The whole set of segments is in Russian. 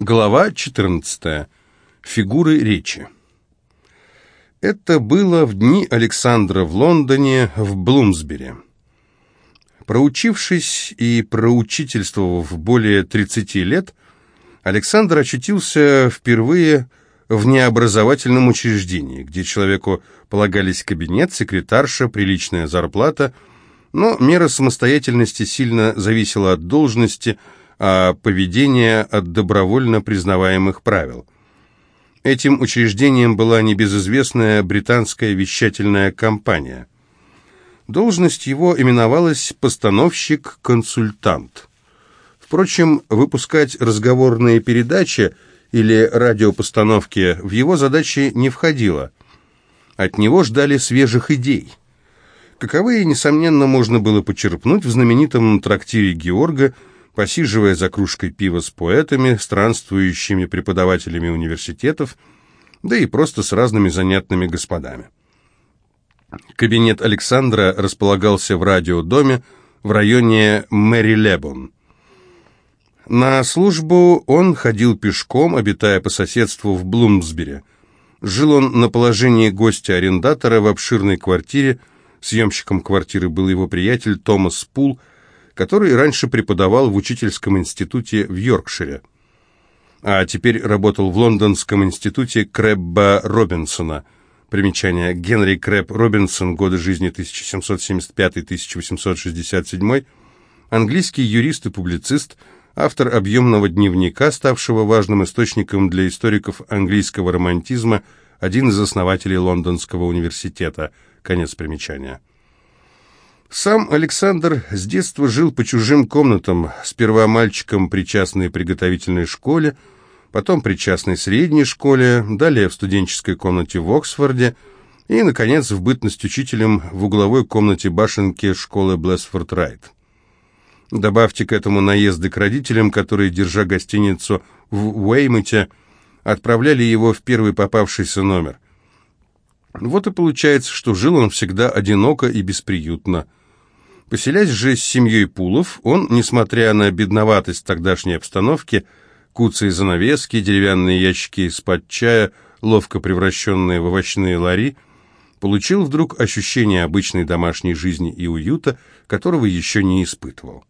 Глава 14. Фигуры речи. Это было в дни Александра в Лондоне, в Блумсбери. Проучившись и проучительствовав более 30 лет, Александр очутился впервые в необразовательном учреждении, где человеку полагались кабинет, секретарша, приличная зарплата, но мера самостоятельности сильно зависела от должности – а поведение от добровольно признаваемых правил. Этим учреждением была небезызвестная британская вещательная компания. Должность его именовалась «постановщик-консультант». Впрочем, выпускать разговорные передачи или радиопостановки в его задачи не входило. От него ждали свежих идей. Каковые, несомненно, можно было почерпнуть в знаменитом трактире Георга – посиживая за кружкой пива с поэтами, странствующими преподавателями университетов, да и просто с разными занятными господами. Кабинет Александра располагался в радиодоме в районе Мэри-Лебон. На службу он ходил пешком, обитая по соседству в Блумсбери. Жил он на положении гостя-арендатора в обширной квартире. Съемщиком квартиры был его приятель Томас Пул – который раньше преподавал в учительском институте в Йоркшире, а теперь работал в лондонском институте Крэбба Робинсона. Примечание. Генри Крэб Робинсон, годы жизни 1775-1867, английский юрист и публицист, автор объемного дневника, ставшего важным источником для историков английского романтизма, один из основателей Лондонского университета. Конец примечания. Сам Александр с детства жил по чужим комнатам, сперва мальчиком при частной приготовительной школе, потом при частной средней школе, далее в студенческой комнате в Оксфорде и, наконец, в бытность учителем в угловой комнате башенки школы Блэсфорд Райт. Добавьте к этому наезды к родителям, которые, держа гостиницу в Уэймуте, отправляли его в первый попавшийся номер. Вот и получается, что жил он всегда одиноко и бесприютно – Поселясь же с семьей Пулов, он, несмотря на бедноватость тогдашней обстановки, куцы и занавески, деревянные ящики из-под чая, ловко превращенные в овощные лари, получил вдруг ощущение обычной домашней жизни и уюта, которого еще не испытывал.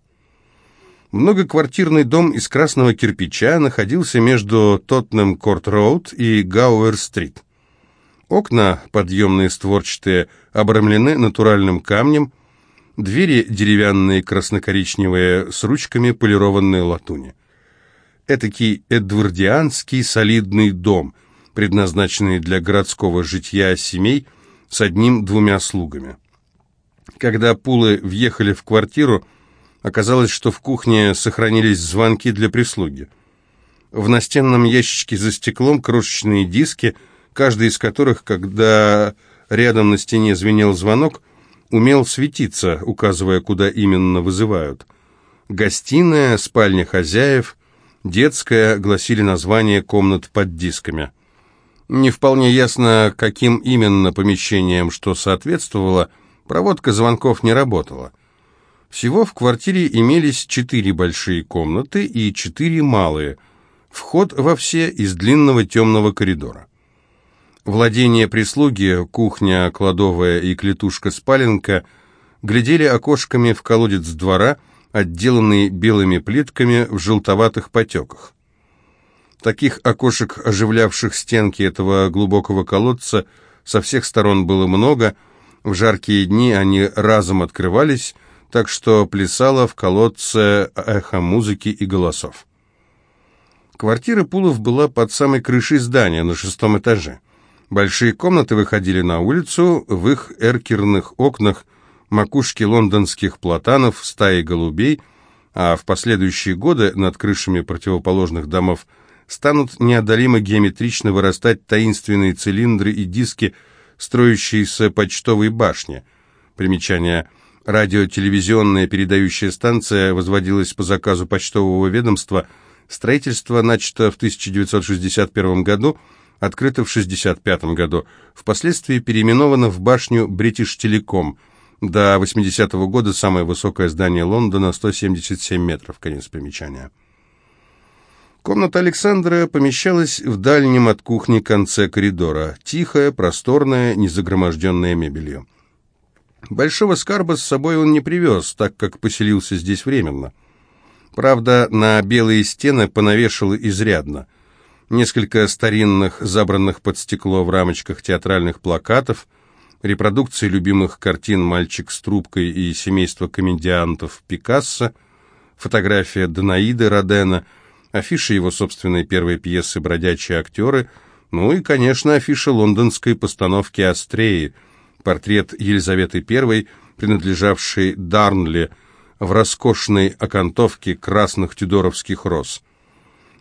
Многоквартирный дом из красного кирпича находился между Тоттенем-Корт-Роуд и Гауэр-Стрит. Окна, подъемные створчатые, обрамлены натуральным камнем – Двери деревянные, красно-коричневые, с ручками полированной латуни. Этакий эдвардианский солидный дом, предназначенный для городского житья семей с одним-двумя слугами. Когда Пулы въехали в квартиру, оказалось, что в кухне сохранились звонки для прислуги. В настенном ящичке за стеклом крошечные диски, каждый из которых, когда рядом на стене звенел звонок, умел светиться, указывая, куда именно вызывают. Гостиная, спальня хозяев, детская гласили названия комнат под дисками. Не вполне ясно, каким именно помещением что соответствовало, проводка звонков не работала. Всего в квартире имелись четыре большие комнаты и четыре малые, вход во все из длинного темного коридора. Владение прислуги, кухня, кладовая и клетушка-спаленка глядели окошками в колодец двора, отделанный белыми плитками в желтоватых потеках. Таких окошек, оживлявших стенки этого глубокого колодца, со всех сторон было много, в жаркие дни они разом открывались, так что плясало в колодце эхо музыки и голосов. Квартира Пулов была под самой крышей здания, на шестом этаже. Большие комнаты выходили на улицу, в их эркерных окнах макушки лондонских платанов, стаи голубей, а в последующие годы над крышами противоположных домов станут неодолимо геометрично вырастать таинственные цилиндры и диски, строящиеся почтовой башни. Примечание. Радиотелевизионная передающая станция возводилась по заказу почтового ведомства. Строительство начато в 1961 году, открыта в 1965 году, впоследствии переименована в башню British Telecom. До 80-го года самое высокое здание Лондона, 177 метров, конец примечания. Комната Александра помещалась в дальнем от кухни конце коридора. Тихая, просторная, незагроможденная мебелью. Большого скарба с собой он не привез, так как поселился здесь временно. Правда, на белые стены понавешал изрядно. Несколько старинных, забранных под стекло в рамочках театральных плакатов, репродукции любимых картин «Мальчик с трубкой» и «Семейство комедиантов» Пикассо, фотография Данаиды Родена — афиши его собственной первой пьесы «Бродячие актеры», ну и, конечно, афиша лондонской постановки «Астреи», портрет Елизаветы I, принадлежавшей Дарнли, в роскошной окантовке красных тюдоровских роз.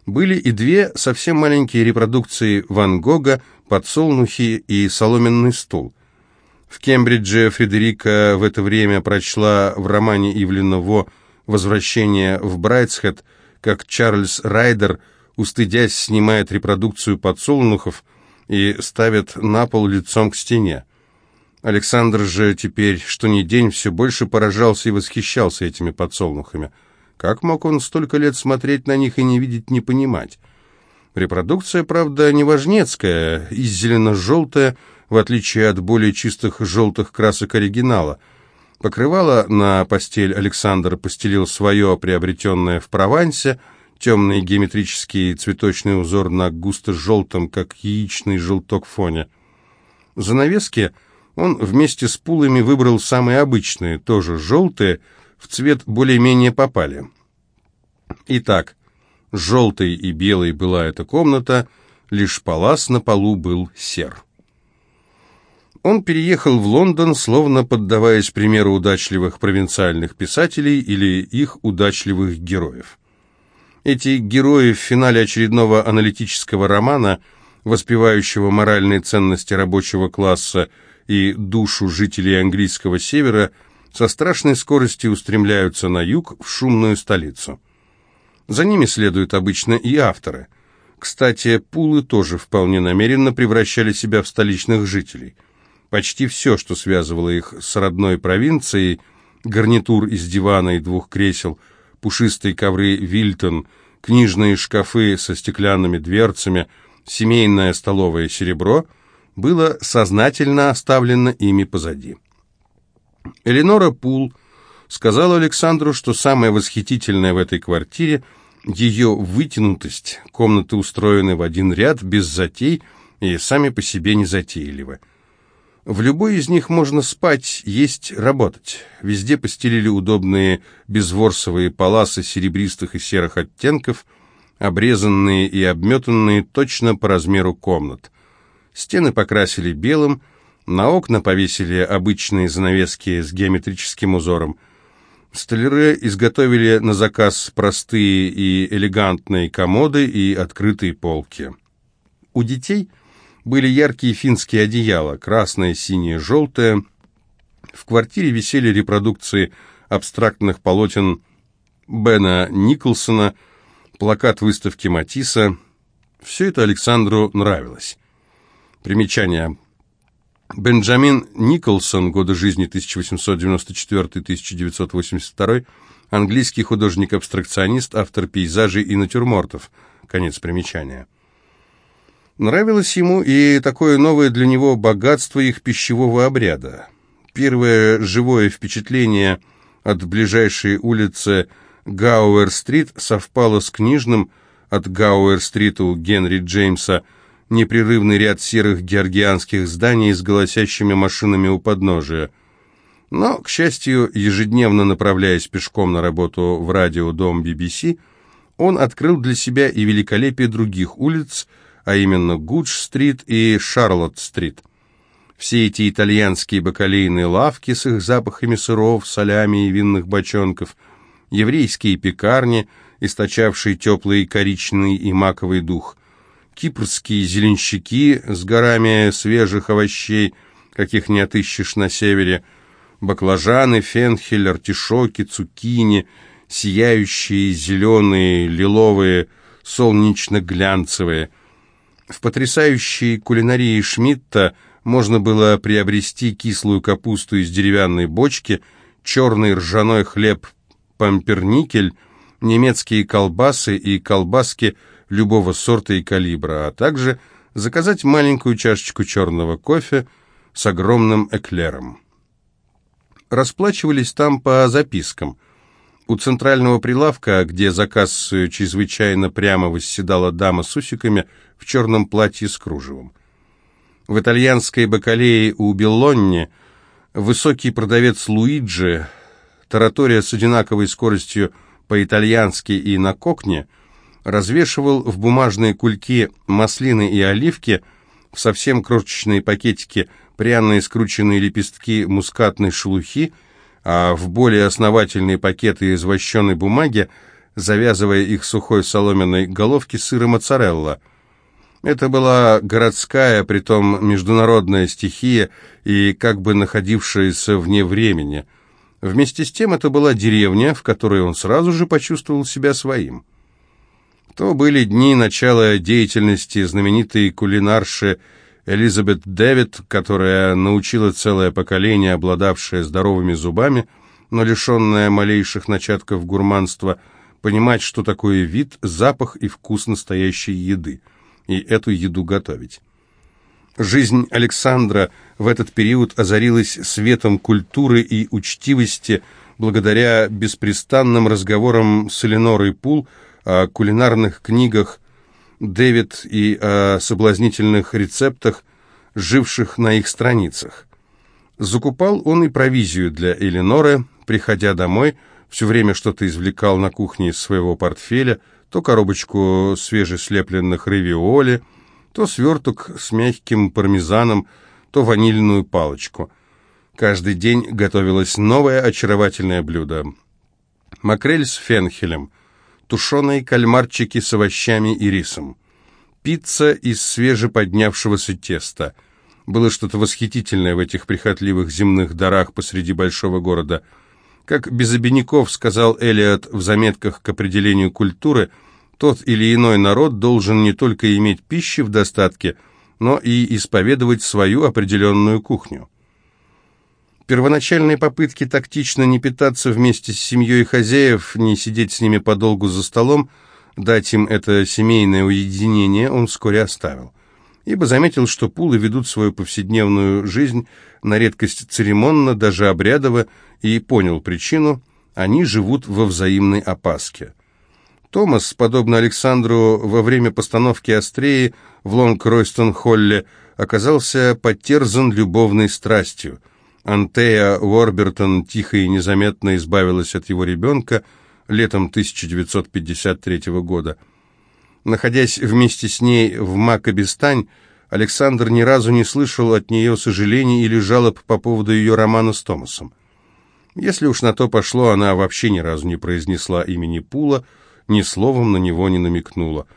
Были и две совсем маленькие репродукции Ван Гога «Подсолнухи» и «Соломенный стул». В Кембридже Фредерика в это время прочла в романе Ивлена Во «Возвращение в Брайтсхед» как Чарльз Райдер, устыдясь, снимает репродукцию подсолнухов и ставит на пол лицом к стене. Александр же теперь, что ни день, все больше поражался и восхищался этими подсолнухами. Как мог он столько лет смотреть на них и не видеть, не понимать? Репродукция, правда, не важнецкая, и зелено-желтая, в отличие от более чистых желтых красок оригинала – Покрывало на постель Александр постелил свое, приобретенное в Провансе, темный геометрический цветочный узор на густо-желтом, как яичный желток фоне. Занавески он вместе с пулами выбрал самые обычные, тоже желтые, в цвет более-менее попали. Итак, желтой и белой была эта комната, лишь палас на полу был сер. Он переехал в Лондон, словно поддаваясь примеру удачливых провинциальных писателей или их удачливых героев. Эти герои в финале очередного аналитического романа, воспевающего моральные ценности рабочего класса и душу жителей английского севера, со страшной скоростью устремляются на юг, в шумную столицу. За ними следуют обычно и авторы. Кстати, пулы тоже вполне намеренно превращали себя в столичных жителей – Почти все, что связывало их с родной провинцией, гарнитур из дивана и двух кресел, пушистые ковры Вильтон, книжные шкафы со стеклянными дверцами, семейное столовое серебро, было сознательно оставлено ими позади. Эленора Пул сказала Александру, что самое восхитительное в этой квартире – ее вытянутость, комнаты устроены в один ряд, без затей и сами по себе незатейливы. В любой из них можно спать, есть, работать. Везде постелили удобные безворсовые паласы серебристых и серых оттенков, обрезанные и обметанные точно по размеру комнат. Стены покрасили белым, на окна повесили обычные занавески с геометрическим узором. Столяры изготовили на заказ простые и элегантные комоды и открытые полки. У детей – были яркие финские одеяла, красное, синее, желтое. В квартире висели репродукции абстрактных полотен Бена Николсона, плакат выставки Матисса. Все это Александру нравилось. Примечание. Бенджамин Николсон, годы жизни 1894-1982, английский художник-абстракционист, автор пейзажей и натюрмортов. Конец примечания. Нравилось ему и такое новое для него богатство их пищевого обряда. Первое живое впечатление от ближайшей улицы Гауэр-стрит совпало с книжным от Гауэр-стрит у Генри Джеймса непрерывный ряд серых георгианских зданий с голосящими машинами у подножия. Но, к счастью, ежедневно направляясь пешком на работу в радиодом BBC, он открыл для себя и великолепие других улиц – а именно Гудж-стрит и Шарлотт-стрит. Все эти итальянские бакалейные лавки с их запахами сыров, солями и винных бочонков, еврейские пекарни, источавшие теплый коричневый и маковый дух, кипрские зеленщики с горами свежих овощей, каких не отыщешь на севере, баклажаны, фенхель, артишоки, цукини, сияющие зеленые, лиловые, солнечно-глянцевые – в потрясающей кулинарии Шмидта можно было приобрести кислую капусту из деревянной бочки, черный ржаной хлеб памперникель, немецкие колбасы и колбаски любого сорта и калибра, а также заказать маленькую чашечку черного кофе с огромным эклером. Расплачивались там по запискам. У центрального прилавка, где заказ чрезвычайно прямо восседала дама с усиками в черном платье с кружевом. В итальянской бакалее у Беллонни высокий продавец Луиджи, таратория с одинаковой скоростью по-итальянски и на кокне, развешивал в бумажные кульки маслины и оливки, в совсем крошечные пакетики пряные скрученные лепестки мускатной шелухи, а в более основательные пакеты из вощеной бумаги, завязывая их сухой соломенной головки сыра моцарелла – это была городская, притом международная стихия и как бы находившаяся вне времени. Вместе с тем это была деревня, в которой он сразу же почувствовал себя своим. То были дни начала деятельности знаменитой кулинарши Элизабет Дэвид, которая научила целое поколение, обладавшее здоровыми зубами, но лишенное малейших начатков гурманства, понимать, что такое вид, запах и вкус настоящей еды – и эту еду готовить. Жизнь Александра в этот период озарилась светом культуры и учтивости благодаря беспрестанным разговорам с Эленорой Пул о кулинарных книгах Дэвид и о соблазнительных рецептах, живших на их страницах. Закупал он и провизию для Эленоры, приходя домой, все время что-то извлекал на кухне из своего портфеля – то коробочку свежеслепленных равиоли, то сверток с мягким пармезаном, то ванильную палочку. Каждый день готовилось новое очаровательное блюдо. Макрель с фенхелем, тушеные кальмарчики с овощами и рисом, пицца из свежеподнявшегося теста. Было что-то восхитительное в этих прихотливых земных дарах посреди большого города – как без обиняков сказал Элиот в заметках к определению культуры, тот или иной народ должен не только иметь пищи в достатке, но и исповедовать свою определенную кухню. Первоначальные попытки тактично не питаться вместе с семьей хозяев, не сидеть с ними подолгу за столом, дать им это семейное уединение он вскоре оставил ибо заметил, что пулы ведут свою повседневную жизнь на редкость церемонно, даже обрядово, и понял причину – они живут во взаимной опаске. Томас, подобно Александру, во время постановки Астреи в Лонг-Ройстон-Холле оказался потерзан любовной страстью. Антея Уорбертон тихо и незаметно избавилась от его ребенка летом 1953 года – Находясь вместе с ней в Макабистань, Александр ни разу не слышал от нее сожалений или жалоб по поводу ее романа с Томасом. Если уж на то пошло, она вообще ни разу не произнесла имени Пула, ни словом на него не намекнула.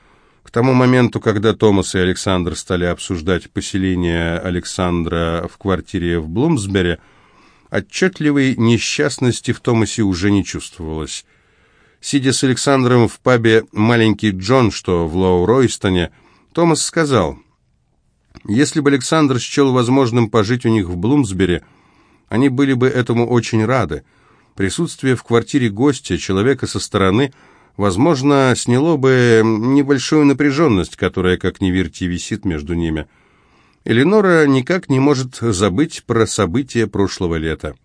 Тому моменту, когда Томас и Александр стали обсуждать поселение Александра в квартире в Блумсбере, отчетливой несчастности в Томасе уже не чувствовалось. Сидя с Александром в пабе «Маленький Джон», что в Лоу-Ройстоне, Томас сказал, «Если бы Александр счел возможным пожить у них в Блумсбери, они были бы этому очень рады. Присутствие в квартире гостя, человека со стороны, возможно, сняло бы небольшую напряженность, которая, как ни верьте, висит между ними. Эленора никак не может забыть про события прошлого лета.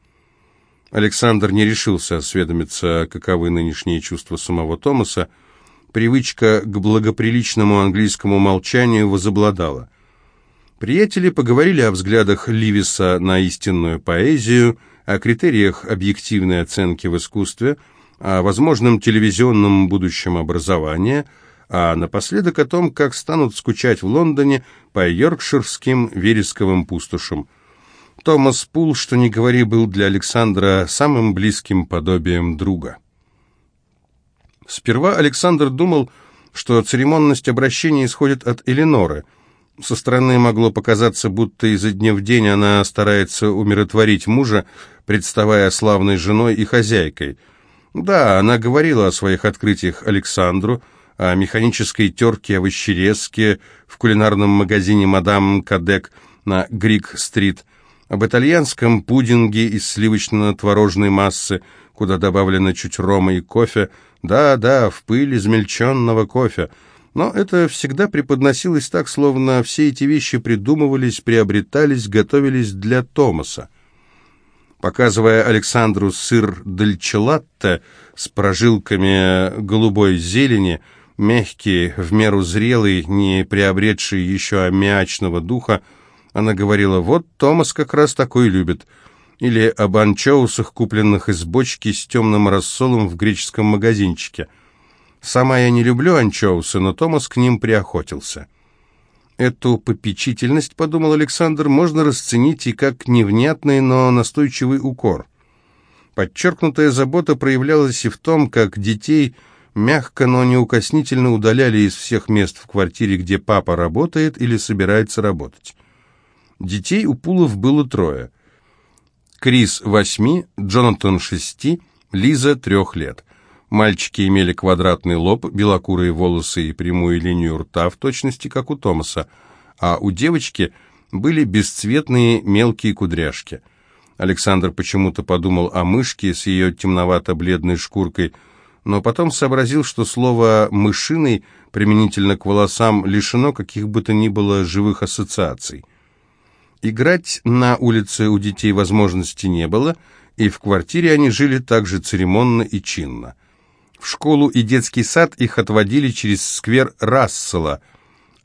Александр не решился осведомиться, каковы нынешние чувства самого Томаса. Привычка к благоприличному английскому молчанию возобладала. Приятели поговорили о взглядах Ливиса на истинную поэзию, о критериях объективной оценки в искусстве, о возможном телевизионном будущем образования, а напоследок о том, как станут скучать в Лондоне по йоркширским вересковым пустошам – Томас Пул, что ни говори, был для Александра самым близким подобием друга. Сперва Александр думал, что церемонность обращения исходит от Эленоры. Со стороны могло показаться, будто изо дня в день она старается умиротворить мужа, представая славной женой и хозяйкой. Да, она говорила о своих открытиях Александру, о механической терке овощерезке в кулинарном магазине «Мадам Кадек» на Грик-стрит – об итальянском пудинге из сливочно-творожной массы, куда добавлено чуть рома и кофе. Да-да, в пыль измельченного кофе. Но это всегда преподносилось так, словно все эти вещи придумывались, приобретались, готовились для Томаса. Показывая Александру сыр дальчелатте с прожилками голубой зелени, мягкий, в меру зрелый, не приобретший еще аммиачного духа, она говорила, вот Томас как раз такой любит. Или об анчоусах, купленных из бочки с темным рассолом в греческом магазинчике – Сама я не люблю анчоусы, но Томас к ним приохотился. Эту попечительность, подумал Александр, можно расценить и как невнятный, но настойчивый укор. Подчеркнутая забота проявлялась и в том, как детей мягко, но неукоснительно удаляли из всех мест в квартире, где папа работает или собирается работать. Детей у Пулов было трое. Крис – восьми, Джонатан – шести, Лиза – трех лет – Мальчики имели квадратный лоб, белокурые волосы и прямую линию рта, в точности как у Томаса, а у девочки были бесцветные мелкие кудряшки. Александр почему-то подумал о мышке с ее темновато-бледной шкуркой, но потом сообразил, что слово «мышиный» применительно к волосам лишено каких бы то ни было живых ассоциаций. Играть на улице у детей возможности не было, и в квартире они жили также церемонно и чинно. В школу и детский сад их отводили через сквер Рассела,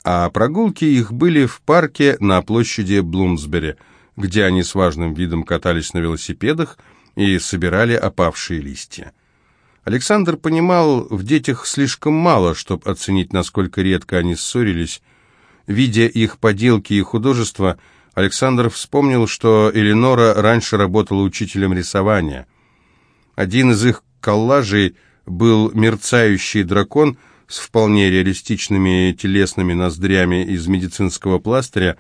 а прогулки их были в парке на площади Блумсбери, где они с важным видом катались на велосипедах и собирали опавшие листья. Александр понимал в детях слишком мало, чтобы оценить, насколько редко они ссорились. Видя их поделки и художества, Александр вспомнил, что Эленора раньше работала учителем рисования. Один из их коллажей был мерцающий дракон с вполне реалистичными телесными ноздрями из медицинского пластыря,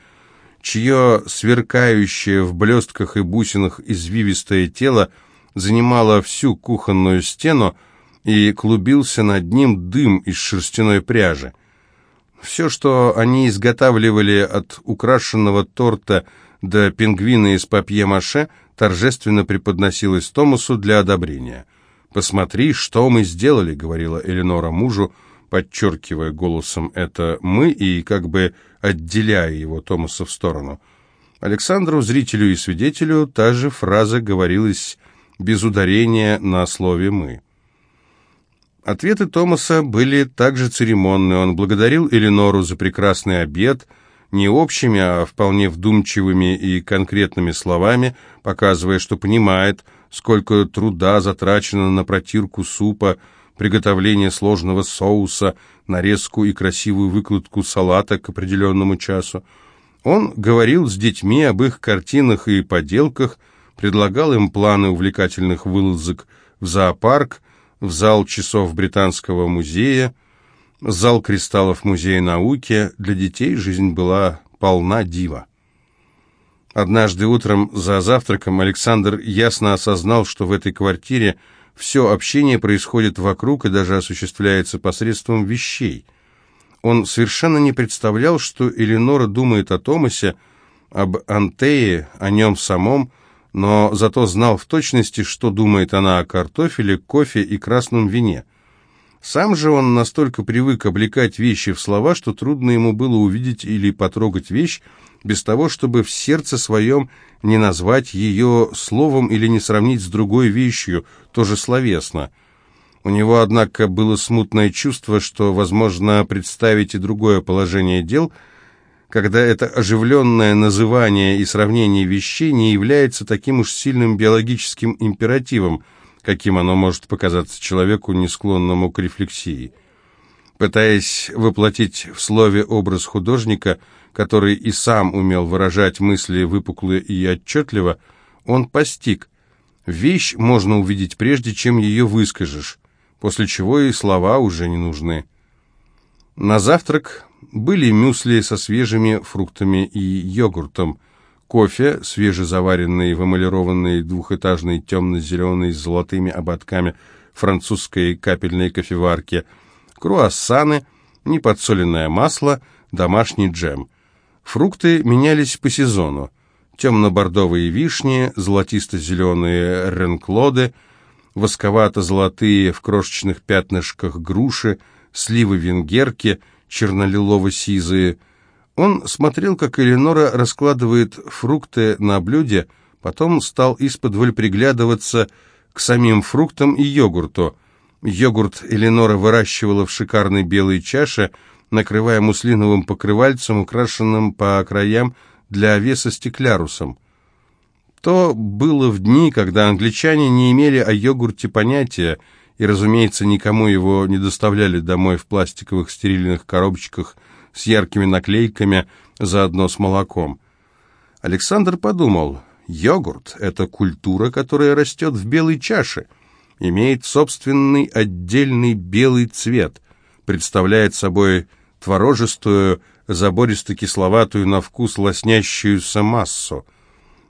чье сверкающее в блестках и бусинах извивистое тело занимало всю кухонную стену, и клубился над ним дым из шерстяной пряжи. Все, что они изготавливали от украшенного торта до пингвина из папье-маше, торжественно преподносилось Томасу для одобрения – «Посмотри, что мы сделали», — говорила Эленора мужу, подчеркивая голосом это «мы» и как бы отделяя его Томаса в сторону. Александру, зрителю и свидетелю, та же фраза говорилась без ударения на слове «мы». Ответы Томаса были также церемонны. Он благодарил Эленору за прекрасный обед, не общими, а вполне вдумчивыми и конкретными словами, показывая, что понимает – сколько труда затрачено на протирку супа, приготовление сложного соуса, нарезку и красивую выкладку салата к определенному часу. Он говорил с детьми об их картинах и поделках, предлагал им планы увлекательных вылазок в зоопарк, в зал часов Британского музея, зал кристаллов Музея науки. Для детей жизнь была полна дива. Однажды утром за завтраком Александр ясно осознал, что в этой квартире все общение происходит вокруг и даже осуществляется посредством вещей. Он совершенно не представлял, что Эленора думает о Томасе, об Антее, о нем самом, но зато знал в точности, что думает она о картофеле, кофе и красном вине. Сам же он настолько привык облекать вещи в слова, что трудно ему было увидеть или потрогать вещь, без того, чтобы в сердце своем не назвать ее словом или не сравнить с другой вещью, тоже словесно. У него, однако, было смутное чувство, что возможно представить и другое положение дел, когда это оживленное называние и сравнение вещей не является таким уж сильным биологическим императивом, каким оно может показаться человеку, не склонному к рефлексии. Пытаясь воплотить в слове образ художника – который и сам умел выражать мысли выпукло и отчетливо, он постиг. Вещь можно увидеть прежде, чем ее выскажешь, после чего и слова уже не нужны. На завтрак были мюсли со свежими фруктами и йогуртом, кофе, свежезаваренный в эмалированной двухэтажной темно-зеленой с золотыми ободками французской капельной кофеварки, круассаны, неподсоленное масло, домашний джем. Фрукты менялись по сезону. Темно-бордовые вишни, золотисто-зеленые ренклоды, восковато-золотые в крошечных пятнышках груши, сливы-венгерки, чернолилово-сизые. Он смотрел, как Эленора раскладывает фрукты на блюде, потом стал из-под приглядываться к самим фруктам и йогурту. Йогурт Эленора выращивала в шикарной белой чаше, накрывая муслиновым покрывальцем, украшенным по краям для веса стеклярусом. То было в дни, когда англичане не имели о йогурте понятия, и, разумеется, никому его не доставляли домой в пластиковых стерильных коробочках с яркими наклейками, заодно с молоком. Александр подумал, йогурт – это культура, которая растет в белой чаше, имеет собственный отдельный белый цвет, представляет собой творожистую, забористо-кисловатую на вкус лоснящуюся массу.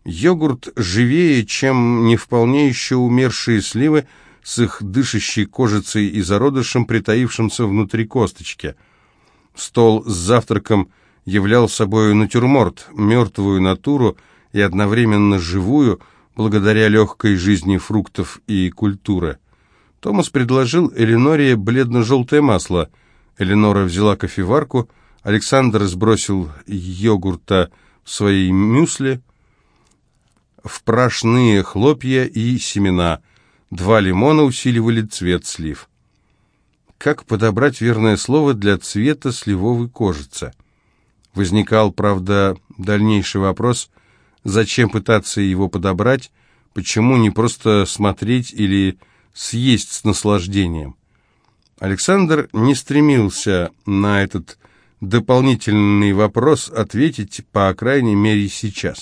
Йогурт живее, чем не вполне еще умершие сливы – с их дышащей кожицей и зародышем, притаившимся внутри косточки. Стол с завтраком являл собой натюрморт, мертвую натуру и одновременно живую, благодаря легкой жизни фруктов и культуры. Томас предложил Эленоре бледно-желтое масло. Эленора взяла кофеварку, Александр сбросил йогурта в свои мюсли, в прашные хлопья и семена – Два лимона усиливали цвет слив. Как подобрать верное слово для цвета сливовой кожицы? Возникал, правда, дальнейший вопрос, зачем пытаться его подобрать, почему не просто смотреть или съесть с наслаждением. Александр не стремился на этот дополнительный вопрос ответить, по крайней мере, сейчас.